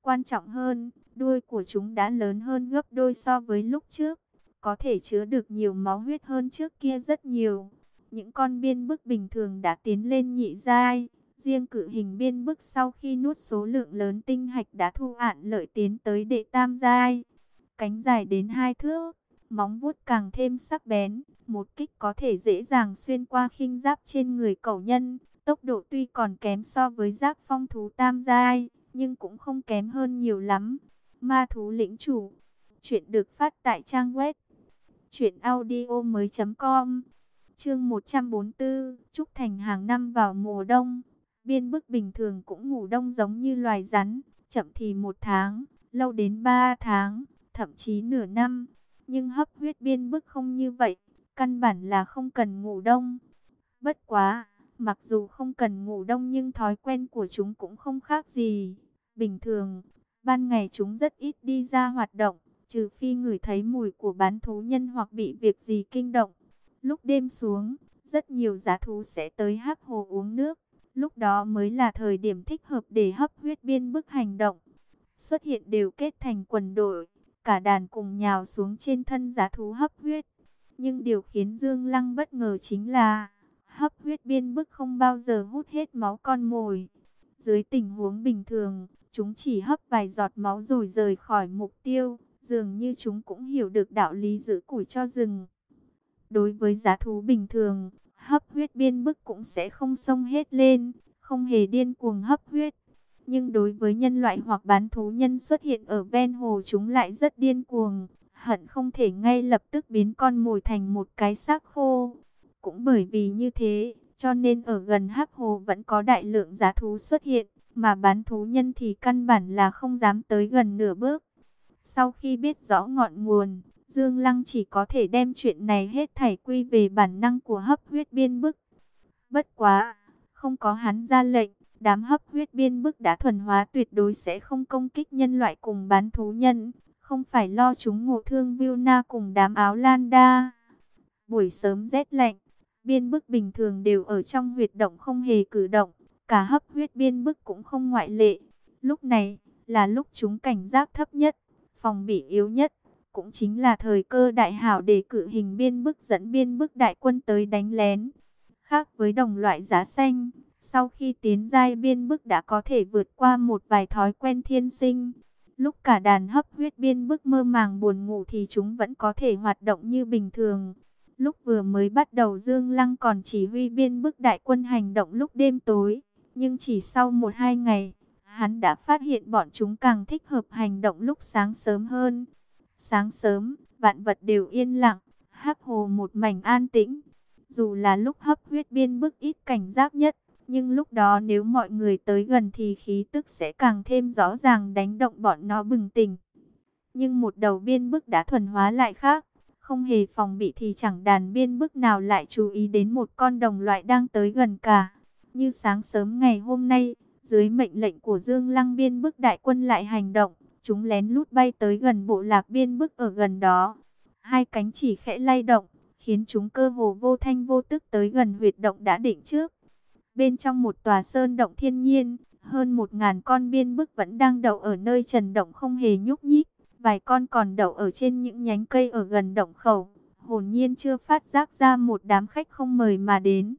Quan trọng hơn, đuôi của chúng đã lớn hơn gấp đôi so với lúc trước, có thể chứa được nhiều máu huyết hơn trước kia rất nhiều. Những con biên bức bình thường đã tiến lên nhị giai, riêng cự hình biên bức sau khi nuốt số lượng lớn tinh hạch đã thu ạn lợi tiến tới đệ tam giai. Cánh dài đến hai thước, móng vuốt càng thêm sắc bén, một kích có thể dễ dàng xuyên qua khinh giáp trên người cẩu nhân. Tốc độ tuy còn kém so với giác phong thú tam giai, nhưng cũng không kém hơn nhiều lắm. Ma thú lĩnh chủ, chuyện được phát tại trang web truyệnaudiomoi.com. Chương 144, Trúc Thành hàng năm vào mùa đông, biên bức bình thường cũng ngủ đông giống như loài rắn, chậm thì một tháng, lâu đến ba tháng, thậm chí nửa năm. Nhưng hấp huyết biên bức không như vậy, căn bản là không cần ngủ đông. Bất quá, mặc dù không cần ngủ đông nhưng thói quen của chúng cũng không khác gì. Bình thường, ban ngày chúng rất ít đi ra hoạt động, trừ phi ngửi thấy mùi của bán thú nhân hoặc bị việc gì kinh động. Lúc đêm xuống, rất nhiều giá thú sẽ tới hắc hồ uống nước. Lúc đó mới là thời điểm thích hợp để hấp huyết biên bức hành động. Xuất hiện đều kết thành quần đội, cả đàn cùng nhào xuống trên thân giá thú hấp huyết. Nhưng điều khiến Dương Lăng bất ngờ chính là hấp huyết biên bức không bao giờ hút hết máu con mồi. Dưới tình huống bình thường, chúng chỉ hấp vài giọt máu rồi rời khỏi mục tiêu. Dường như chúng cũng hiểu được đạo lý giữ củi cho rừng. Đối với giá thú bình thường, hấp huyết biên bức cũng sẽ không xông hết lên, không hề điên cuồng hấp huyết. Nhưng đối với nhân loại hoặc bán thú nhân xuất hiện ở ven hồ chúng lại rất điên cuồng, hận không thể ngay lập tức biến con mồi thành một cái xác khô. Cũng bởi vì như thế, cho nên ở gần hắc hồ vẫn có đại lượng giá thú xuất hiện, mà bán thú nhân thì căn bản là không dám tới gần nửa bước. Sau khi biết rõ ngọn nguồn, Dương Lăng chỉ có thể đem chuyện này hết thảy quy về bản năng của hấp huyết biên bức. Bất quá, không có hắn ra lệnh, đám hấp huyết biên bức đã thuần hóa tuyệt đối sẽ không công kích nhân loại cùng bán thú nhân, không phải lo chúng ngộ thương Vilna cùng đám áo lan đa. Buổi sớm rét lạnh, biên bức bình thường đều ở trong huyệt động không hề cử động, cả hấp huyết biên bức cũng không ngoại lệ. Lúc này, là lúc chúng cảnh giác thấp nhất, phòng bị yếu nhất cũng chính là thời cơ đại hảo để cử hình biên bức dẫn biên bức đại quân tới đánh lén. Khác với đồng loại giá xanh, sau khi tiến giai biên bức đã có thể vượt qua một vài thói quen thiên sinh. Lúc cả đàn hấp huyết biên bức mơ màng buồn ngủ thì chúng vẫn có thể hoạt động như bình thường. Lúc vừa mới bắt đầu Dương Lăng còn chỉ huy biên bức đại quân hành động lúc đêm tối. Nhưng chỉ sau một hai ngày, hắn đã phát hiện bọn chúng càng thích hợp hành động lúc sáng sớm hơn. Sáng sớm, vạn vật đều yên lặng, hắc hồ một mảnh an tĩnh. Dù là lúc hấp huyết biên bức ít cảnh giác nhất, nhưng lúc đó nếu mọi người tới gần thì khí tức sẽ càng thêm rõ ràng đánh động bọn nó bừng tỉnh. Nhưng một đầu biên bức đã thuần hóa lại khác, không hề phòng bị thì chẳng đàn biên bức nào lại chú ý đến một con đồng loại đang tới gần cả. Như sáng sớm ngày hôm nay, dưới mệnh lệnh của Dương Lăng biên bức đại quân lại hành động, Chúng lén lút bay tới gần bộ lạc biên bức ở gần đó. Hai cánh chỉ khẽ lay động, khiến chúng cơ hồ vô thanh vô tức tới gần huyệt động đã định trước. Bên trong một tòa sơn động thiên nhiên, hơn một ngàn con biên bức vẫn đang đậu ở nơi trần động không hề nhúc nhích. Vài con còn đậu ở trên những nhánh cây ở gần động khẩu. Hồn nhiên chưa phát giác ra một đám khách không mời mà đến.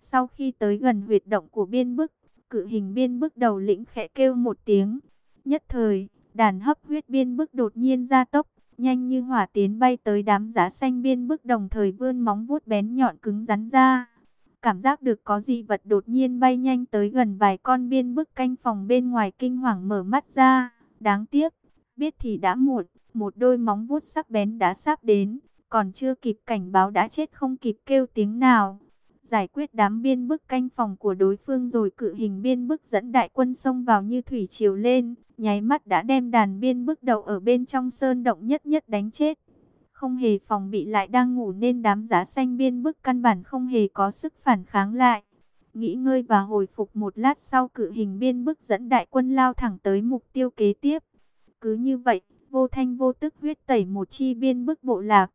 Sau khi tới gần huyệt động của biên bức, cự hình biên bức đầu lĩnh khẽ kêu một tiếng. Nhất thời, Đàn hấp huyết biên bức đột nhiên ra tốc, nhanh như hỏa tiến bay tới đám giá xanh biên bức đồng thời vươn móng vuốt bén nhọn cứng rắn ra. Cảm giác được có gì vật đột nhiên bay nhanh tới gần vài con biên bức canh phòng bên ngoài kinh hoàng mở mắt ra. Đáng tiếc, biết thì đã muộn, một đôi móng vuốt sắc bén đã sắp đến, còn chưa kịp cảnh báo đã chết không kịp kêu tiếng nào. giải quyết đám biên bức canh phòng của đối phương rồi cự hình biên bức dẫn đại quân xông vào như thủy triều lên, nháy mắt đã đem đàn biên bức đầu ở bên trong sơn động nhất nhất đánh chết. Không hề phòng bị lại đang ngủ nên đám giá xanh biên bức căn bản không hề có sức phản kháng lại. Nghỉ ngơi và hồi phục một lát sau cự hình biên bức dẫn đại quân lao thẳng tới mục tiêu kế tiếp. Cứ như vậy, vô thanh vô tức huyết tẩy một chi biên bức bộ lạc.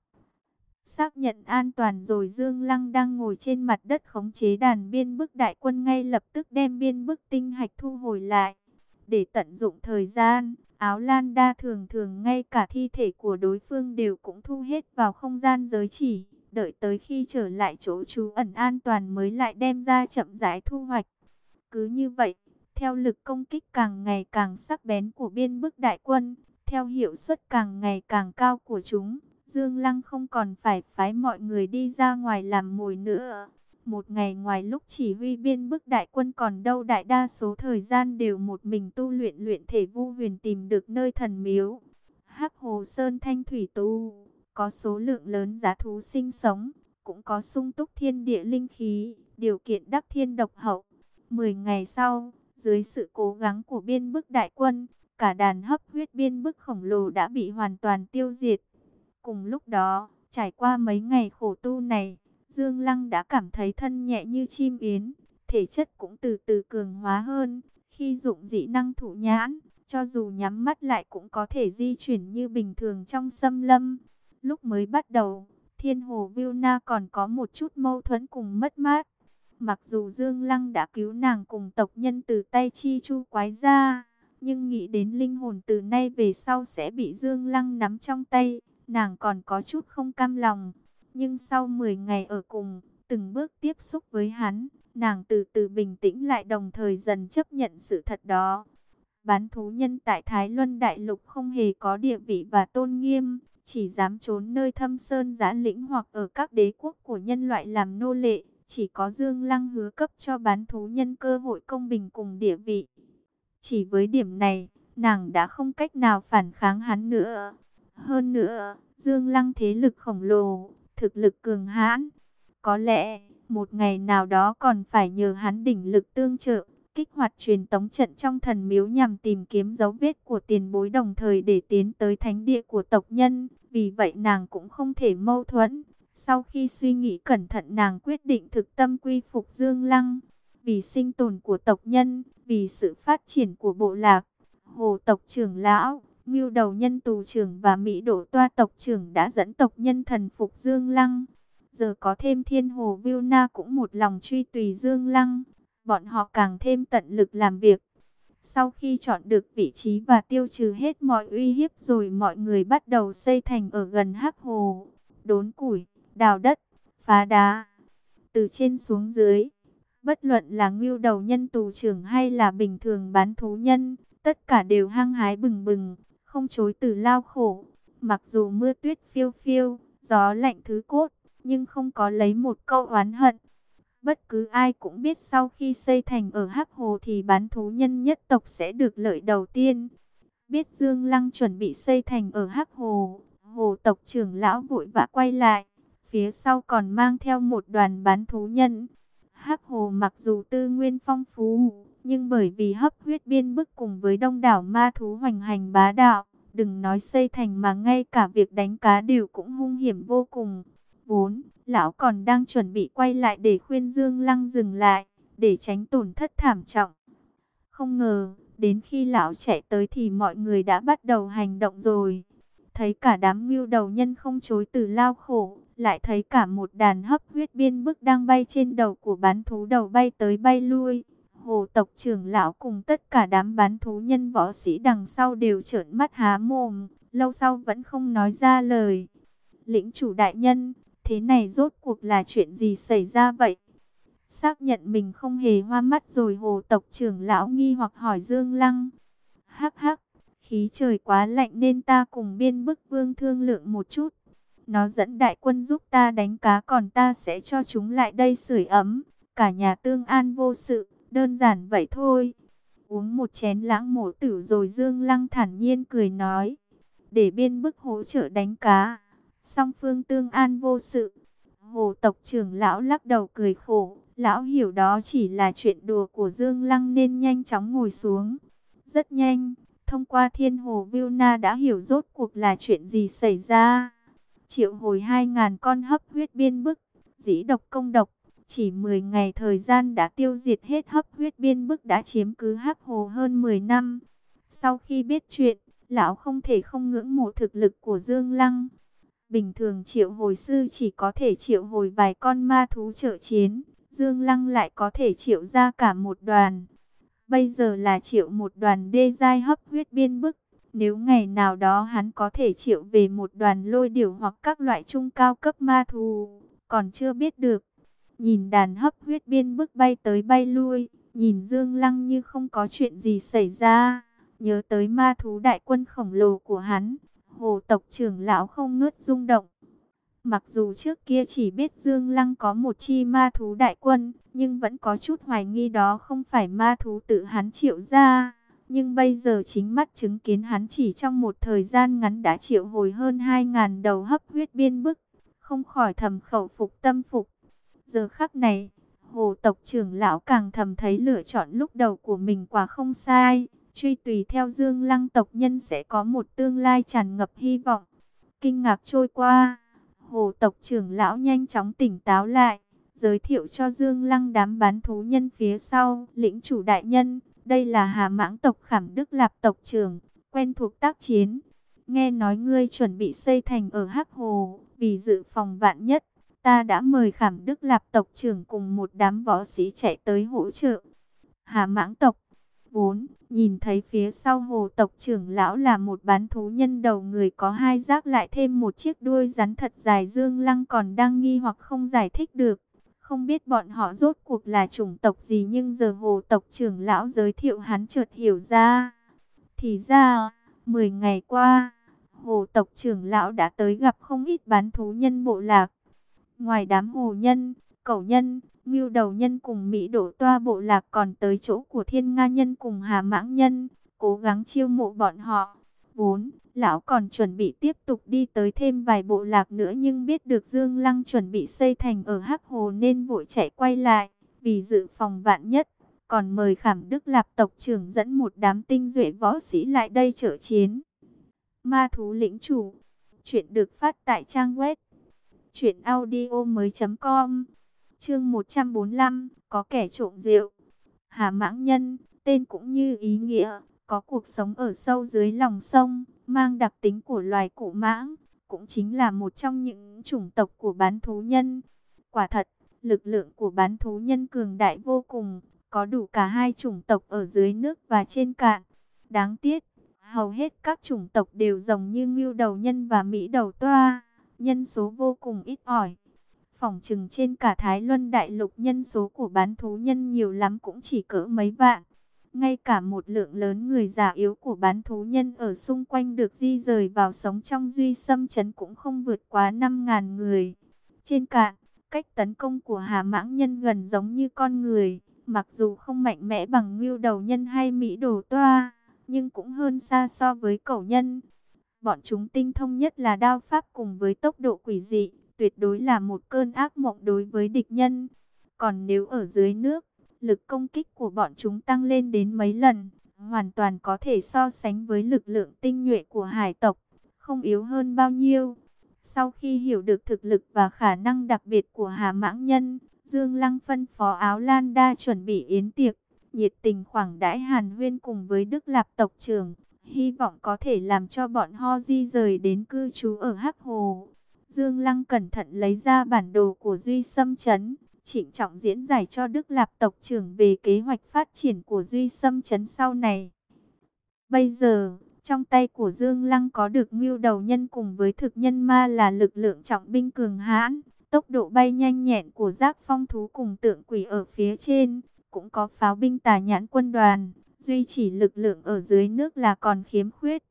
Xác nhận an toàn rồi Dương Lăng đang ngồi trên mặt đất khống chế đàn biên bức đại quân ngay lập tức đem biên bức tinh hạch thu hồi lại. Để tận dụng thời gian, áo lan đa thường thường ngay cả thi thể của đối phương đều cũng thu hết vào không gian giới chỉ. Đợi tới khi trở lại chỗ trú ẩn an toàn mới lại đem ra chậm rãi thu hoạch. Cứ như vậy, theo lực công kích càng ngày càng sắc bén của biên bức đại quân, theo hiệu suất càng ngày càng cao của chúng, Dương Lăng không còn phải phái mọi người đi ra ngoài làm mồi nữa. Một ngày ngoài lúc chỉ huy biên bức đại quân còn đâu đại đa số thời gian đều một mình tu luyện luyện thể vu huyền tìm được nơi thần miếu. Hắc Hồ Sơn Thanh Thủy Tu, có số lượng lớn giá thú sinh sống, cũng có sung túc thiên địa linh khí, điều kiện đắc thiên độc hậu. Mười ngày sau, dưới sự cố gắng của biên bức đại quân, cả đàn hấp huyết biên bức khổng lồ đã bị hoàn toàn tiêu diệt. Cùng lúc đó, trải qua mấy ngày khổ tu này, Dương Lăng đã cảm thấy thân nhẹ như chim yến, thể chất cũng từ từ cường hóa hơn. Khi dụng dị năng thủ nhãn, cho dù nhắm mắt lại cũng có thể di chuyển như bình thường trong xâm lâm. Lúc mới bắt đầu, Thiên Hồ Vilna còn có một chút mâu thuẫn cùng mất mát. Mặc dù Dương Lăng đã cứu nàng cùng tộc nhân từ tay chi chu quái ra, nhưng nghĩ đến linh hồn từ nay về sau sẽ bị Dương Lăng nắm trong tay, nàng còn có chút không cam lòng. Nhưng sau 10 ngày ở cùng, từng bước tiếp xúc với hắn, nàng từ từ bình tĩnh lại đồng thời dần chấp nhận sự thật đó. Bán thú nhân tại Thái Luân Đại Lục không hề có địa vị và tôn nghiêm, chỉ dám trốn nơi thâm sơn giã lĩnh hoặc ở các đế quốc của nhân loại làm nô lệ. Chỉ có Dương Lăng hứa cấp cho bán thú nhân cơ hội công bình cùng địa vị. Chỉ với điểm này, nàng đã không cách nào phản kháng hắn nữa. Hơn nữa, Dương Lăng thế lực khổng lồ, thực lực cường hãn. Có lẽ, một ngày nào đó còn phải nhờ hắn đỉnh lực tương trợ, kích hoạt truyền tống trận trong thần miếu nhằm tìm kiếm dấu vết của tiền bối đồng thời để tiến tới thánh địa của tộc nhân. Vì vậy nàng cũng không thể mâu thuẫn. Sau khi suy nghĩ cẩn thận nàng quyết định thực tâm quy phục Dương Lăng. Vì sinh tồn của tộc nhân, vì sự phát triển của bộ lạc, hồ tộc trưởng lão, Ngưu đầu nhân tù trưởng và Mỹ đổ toa tộc trưởng đã dẫn tộc nhân thần phục Dương Lăng. Giờ có thêm thiên hồ Viu Na cũng một lòng truy tùy Dương Lăng. Bọn họ càng thêm tận lực làm việc. Sau khi chọn được vị trí và tiêu trừ hết mọi uy hiếp rồi mọi người bắt đầu xây thành ở gần hắc hồ. Đốn củi, đào đất, phá đá. Từ trên xuống dưới, bất luận là ngưu đầu nhân tù trưởng hay là bình thường bán thú nhân, tất cả đều hăng hái bừng bừng không chối từ lao khổ. Mặc dù mưa tuyết phiêu phiêu, gió lạnh thứ cốt, nhưng không có lấy một câu oán hận. Bất cứ ai cũng biết sau khi xây thành ở Hắc Hồ thì bán thú nhân nhất tộc sẽ được lợi đầu tiên. Biết Dương Lăng chuẩn bị xây thành ở Hắc Hồ, Hồ tộc trưởng lão vội vã quay lại. Phía sau còn mang theo một đoàn bán thú nhân. Hắc Hồ mặc dù tư nguyên phong phú, nhưng bởi vì hấp huyết biên bức cùng với đông đảo ma thú hoành hành bá đạo, đừng nói xây thành mà ngay cả việc đánh cá đều cũng hung hiểm vô cùng. Vốn, lão còn đang chuẩn bị quay lại để khuyên Dương Lăng dừng lại, để tránh tổn thất thảm trọng. Không ngờ, đến khi lão chạy tới thì mọi người đã bắt đầu hành động rồi. Thấy cả đám ngưu đầu nhân không chối từ lao khổ, lại thấy cả một đàn hấp huyết biên bức đang bay trên đầu của bán thú đầu bay tới bay lui. Hồ tộc trưởng lão cùng tất cả đám bán thú nhân võ sĩ đằng sau đều trợn mắt há mồm, lâu sau vẫn không nói ra lời. Lĩnh chủ đại nhân, thế này rốt cuộc là chuyện gì xảy ra vậy? Xác nhận mình không hề hoa mắt rồi hồ tộc trưởng lão nghi hoặc hỏi Dương Lăng. Hắc hắc, khí trời quá lạnh nên ta cùng biên bức vương thương lượng một chút. Nó dẫn đại quân giúp ta đánh cá còn ta sẽ cho chúng lại đây sưởi ấm. Cả nhà tương an vô sự. Đơn giản vậy thôi. Uống một chén lãng mổ tử rồi Dương Lăng thản nhiên cười nói. Để biên bức hỗ trợ đánh cá. Song phương tương an vô sự. Hồ tộc trưởng lão lắc đầu cười khổ, lão hiểu đó chỉ là chuyện đùa của Dương Lăng nên nhanh chóng ngồi xuống. Rất nhanh, thông qua thiên hồ Vilna đã hiểu rốt cuộc là chuyện gì xảy ra. Triệu hồi 2.000 con hấp huyết biên bức, dĩ độc công độc, chỉ 10 ngày thời gian đã tiêu diệt hết hấp huyết biên bức đã chiếm cứ hắc hồ hơn 10 năm. Sau khi biết chuyện, lão không thể không ngưỡng mộ thực lực của Dương Lăng. Bình thường triệu hồi sư chỉ có thể triệu hồi vài con ma thú trợ chiến, Dương Lăng lại có thể triệu ra cả một đoàn. Bây giờ là triệu một đoàn đê giai hấp huyết biên bức. Nếu ngày nào đó hắn có thể triệu về một đoàn lôi điểu hoặc các loại trung cao cấp ma thú, còn chưa biết được. Nhìn đàn hấp huyết biên bức bay tới bay lui, nhìn Dương Lăng như không có chuyện gì xảy ra. Nhớ tới ma thú đại quân khổng lồ của hắn, hồ tộc trưởng lão không ngớt rung động. Mặc dù trước kia chỉ biết Dương Lăng có một chi ma thú đại quân, nhưng vẫn có chút hoài nghi đó không phải ma thú tự hắn triệu ra. Nhưng bây giờ chính mắt chứng kiến hắn chỉ trong một thời gian ngắn đã triệu hồi hơn 2.000 đầu hấp huyết biên bức, không khỏi thầm khẩu phục tâm phục. Giờ khắc này, hồ tộc trưởng lão càng thầm thấy lựa chọn lúc đầu của mình quả không sai. Truy tùy theo Dương Lăng tộc nhân sẽ có một tương lai tràn ngập hy vọng. Kinh ngạc trôi qua, hồ tộc trưởng lão nhanh chóng tỉnh táo lại, giới thiệu cho Dương Lăng đám bán thú nhân phía sau, lĩnh chủ đại nhân, đây là Hà Mãng tộc Khảm Đức Lạp tộc trưởng, quen thuộc tác chiến. Nghe nói ngươi chuẩn bị xây thành ở Hắc Hồ, vì dự phòng vạn nhất, ta đã mời Khảm Đức Lạp tộc trưởng cùng một đám võ sĩ chạy tới hỗ trợ. Hà Mãng tộc vốn, Nhìn thấy phía sau hồ tộc trưởng lão là một bán thú nhân đầu người có hai rác lại thêm một chiếc đuôi rắn thật dài dương lăng còn đang nghi hoặc không giải thích được. Không biết bọn họ rốt cuộc là chủng tộc gì nhưng giờ hồ tộc trưởng lão giới thiệu hắn chợt hiểu ra. Thì ra, 10 ngày qua, hồ tộc trưởng lão đã tới gặp không ít bán thú nhân bộ lạc. Ngoài đám hồ nhân, cẩu nhân, ngưu đầu nhân cùng Mỹ đổ toa bộ lạc còn tới chỗ của thiên nga nhân cùng hà mãng nhân, cố gắng chiêu mộ bọn họ. 4. Lão còn chuẩn bị tiếp tục đi tới thêm vài bộ lạc nữa nhưng biết được Dương Lăng chuẩn bị xây thành ở Hắc Hồ nên vội chạy quay lại, vì dự phòng vạn nhất. Còn mời Khảm Đức Lạp tộc trưởng dẫn một đám tinh duệ võ sĩ lại đây trợ chiến. Ma thú lĩnh chủ. Chuyện được phát tại trang web. Chuyện audio mới.com Chương 145, có kẻ trộm rượu. Hà Mãng Nhân, tên cũng như ý nghĩa, có cuộc sống ở sâu dưới lòng sông, mang đặc tính của loài cụ mãng, cũng chính là một trong những chủng tộc của bán thú nhân. Quả thật, lực lượng của bán thú nhân cường đại vô cùng, có đủ cả hai chủng tộc ở dưới nước và trên cạn. Đáng tiếc, hầu hết các chủng tộc đều giống như ngưu đầu nhân và mỹ đầu toa, nhân số vô cùng ít ỏi. Phòng trừng trên cả Thái Luân Đại Lục nhân số của bán thú nhân nhiều lắm cũng chỉ cỡ mấy vạn. Ngay cả một lượng lớn người già yếu của bán thú nhân ở xung quanh được di rời vào sống trong duy xâm chấn cũng không vượt quá 5.000 người. Trên cạn, cách tấn công của Hà Mãng Nhân gần giống như con người, mặc dù không mạnh mẽ bằng ngưu đầu nhân hay Mỹ đồ toa, nhưng cũng hơn xa so với cẩu nhân. Bọn chúng tinh thông nhất là đao pháp cùng với tốc độ quỷ dị, tuyệt đối là một cơn ác mộng đối với địch nhân. Còn nếu ở dưới nước, lực công kích của bọn chúng tăng lên đến mấy lần, hoàn toàn có thể so sánh với lực lượng tinh nhuệ của hải tộc, không yếu hơn bao nhiêu. Sau khi hiểu được thực lực và khả năng đặc biệt của Hà Mãng Nhân, Dương Lăng phân phó áo Lan Đa chuẩn bị yến tiệc, nhiệt tình khoảng đãi Hàn Huyên cùng với Đức Lạp tộc trưởng, hy vọng có thể làm cho bọn ho di rời đến cư trú ở Hắc Hồ. Dương Lăng cẩn thận lấy ra bản đồ của Duy Sâm Trấn, trịnh trọng diễn giải cho Đức Lạp tộc trưởng về kế hoạch phát triển của Duy Sâm Trấn sau này. Bây giờ, trong tay của Dương Lăng có được ngưu đầu nhân cùng với thực nhân ma là lực lượng trọng binh cường hãn, tốc độ bay nhanh nhẹn của giác phong thú cùng tượng quỷ ở phía trên, cũng có pháo binh tà nhãn quân đoàn, duy trì lực lượng ở dưới nước là còn khiếm khuyết.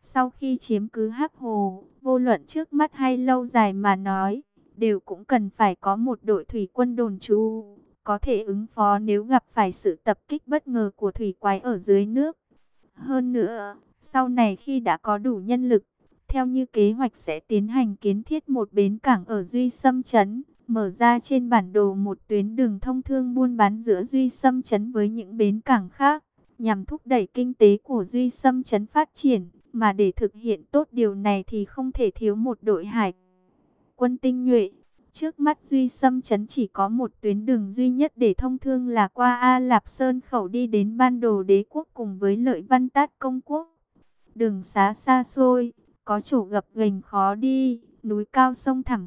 Sau khi chiếm cứ Hắc Hồ, vô luận trước mắt hay lâu dài mà nói, đều cũng cần phải có một đội thủy quân đồn trú, có thể ứng phó nếu gặp phải sự tập kích bất ngờ của thủy quái ở dưới nước. Hơn nữa, sau này khi đã có đủ nhân lực, theo như kế hoạch sẽ tiến hành kiến thiết một bến cảng ở Duy Sâm Trấn, mở ra trên bản đồ một tuyến đường thông thương buôn bán giữa Duy Sâm Trấn với những bến cảng khác, nhằm thúc đẩy kinh tế của Duy Sâm Trấn phát triển. Mà để thực hiện tốt điều này thì không thể thiếu một đội hải quân tinh nhuệ. Trước mắt Duy Sâm Trấn chỉ có một tuyến đường duy nhất để thông thương là qua A Lạp Sơn khẩu đi đến ban đồ đế quốc cùng với lợi văn tát công quốc. Đường xá xa xôi, có chỗ gập ghềnh khó đi, núi cao sông thẳm.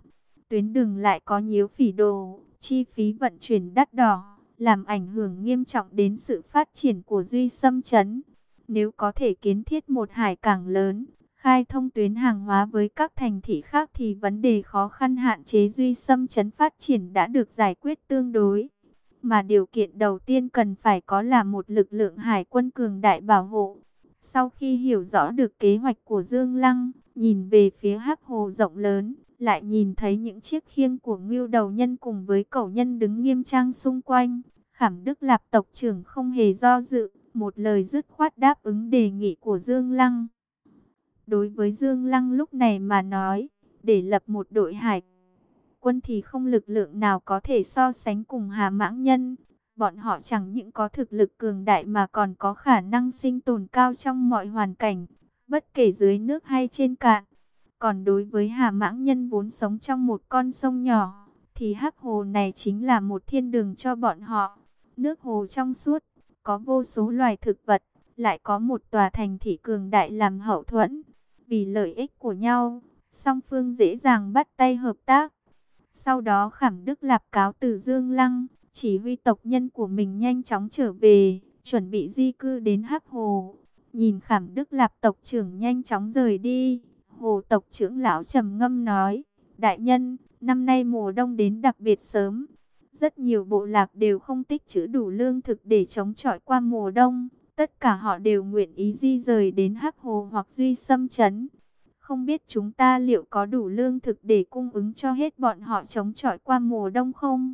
Tuyến đường lại có nhiều phỉ đồ, chi phí vận chuyển đắt đỏ, làm ảnh hưởng nghiêm trọng đến sự phát triển của Duy Sâm Trấn. Nếu có thể kiến thiết một hải cảng lớn, khai thông tuyến hàng hóa với các thành thị khác thì vấn đề khó khăn hạn chế duy xâm chấn phát triển đã được giải quyết tương đối. Mà điều kiện đầu tiên cần phải có là một lực lượng hải quân cường đại bảo hộ. Sau khi hiểu rõ được kế hoạch của Dương Lăng, nhìn về phía hắc hồ rộng lớn, lại nhìn thấy những chiếc khiêng của ngưu đầu nhân cùng với cẩu nhân đứng nghiêm trang xung quanh. Khảm Đức Lạp tộc trưởng không hề do dự, một lời dứt khoát đáp ứng đề nghị của Dương Lăng. Đối với Dương Lăng lúc này mà nói, để lập một đội hải quân thì không lực lượng nào có thể so sánh cùng Hà Mãng Nhân. Bọn họ chẳng những có thực lực cường đại mà còn có khả năng sinh tồn cao trong mọi hoàn cảnh, bất kể dưới nước hay trên cạn. Còn đối với Hà Mãng Nhân vốn sống trong một con sông nhỏ, thì hắc hồ này chính là một thiên đường cho bọn họ. Nước hồ trong suốt, có vô số loài thực vật, lại có một tòa thành thị cường đại làm hậu thuẫn. Vì lợi ích của nhau, song phương dễ dàng bắt tay hợp tác. Sau đó Khảm Đức Lạp cáo từ Dương Lăng, chỉ huy tộc nhân của mình nhanh chóng trở về, chuẩn bị di cư đến Hắc Hồ. Nhìn Khảm Đức Lạp tộc trưởng nhanh chóng rời đi, Hồ tộc trưởng lão trầm ngâm nói, Đại nhân, năm nay mùa đông đến đặc biệt sớm. Rất nhiều bộ lạc đều không tích trữ đủ lương thực để chống chọi qua mùa đông. Tất cả họ đều nguyện ý di rời đến Hắc Hồ hoặc Duy Sâm Trấn. Không biết chúng ta liệu có đủ lương thực để cung ứng cho hết bọn họ chống chọi qua mùa đông không?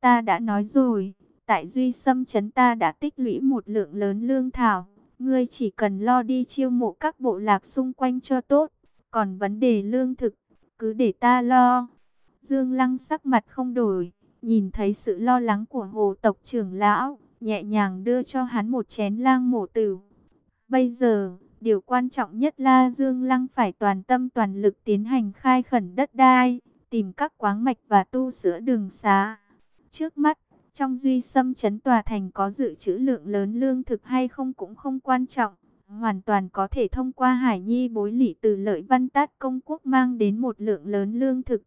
Ta đã nói rồi, tại Duy Sâm Trấn ta đã tích lũy một lượng lớn lương thảo. Ngươi chỉ cần lo đi chiêu mộ các bộ lạc xung quanh cho tốt. Còn vấn đề lương thực, cứ để ta lo. Dương Lăng sắc mặt không đổi, nhìn thấy sự lo lắng của hồ tộc trưởng lão nhẹ nhàng đưa cho hắn một chén lang mổ tử. Bây giờ, điều quan trọng nhất là Dương Lăng phải toàn tâm toàn lực tiến hành khai khẩn đất đai, tìm các quáng mạch và tu sửa đường xá. Trước mắt, trong duy xâm chấn tòa thành có dự trữ lượng lớn lương thực hay không cũng không quan trọng. Hoàn toàn có thể thông qua Hải Nhi bối lỷ từ lợi văn tát công quốc mang đến một lượng lớn lương thực.